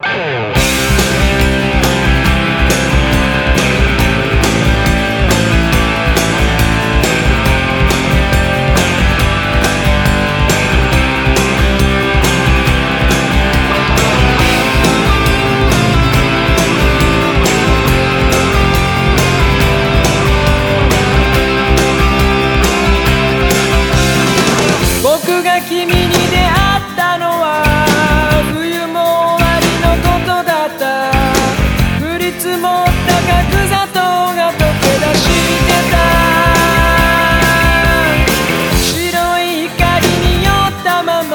僕が君に出会う積もった角砂糖が溶け出してた白い光に酔ったまま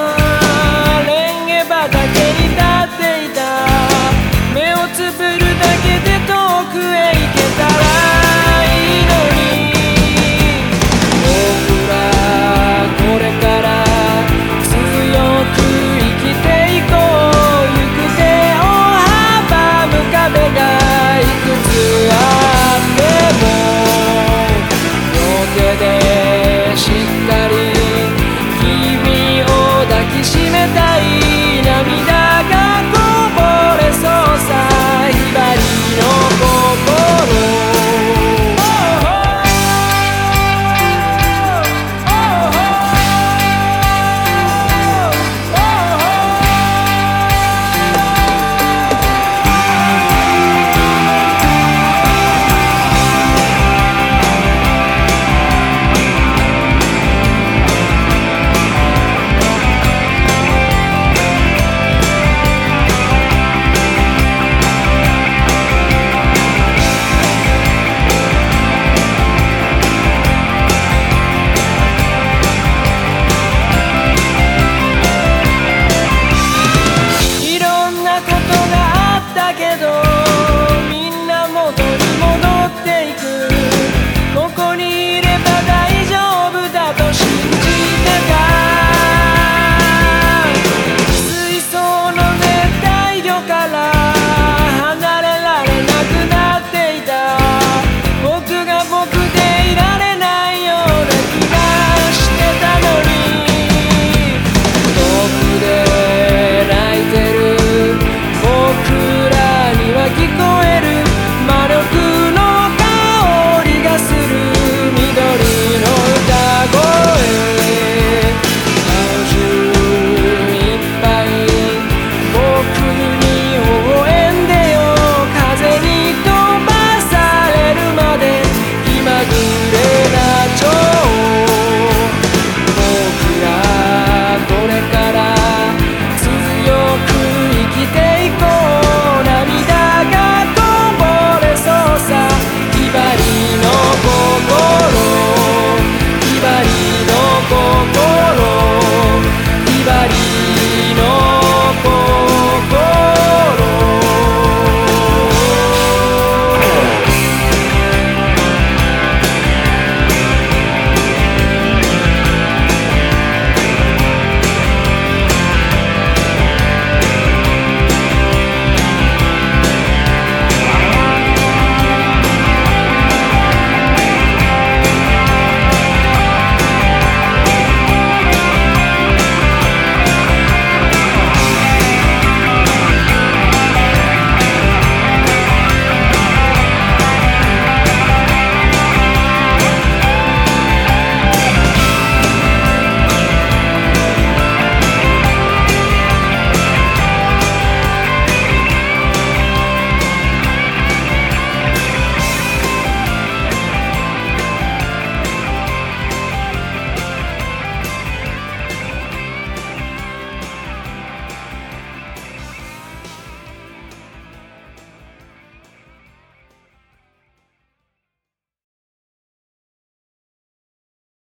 レンゲ畑に立っていた目をつぶるだけで遠くへ行く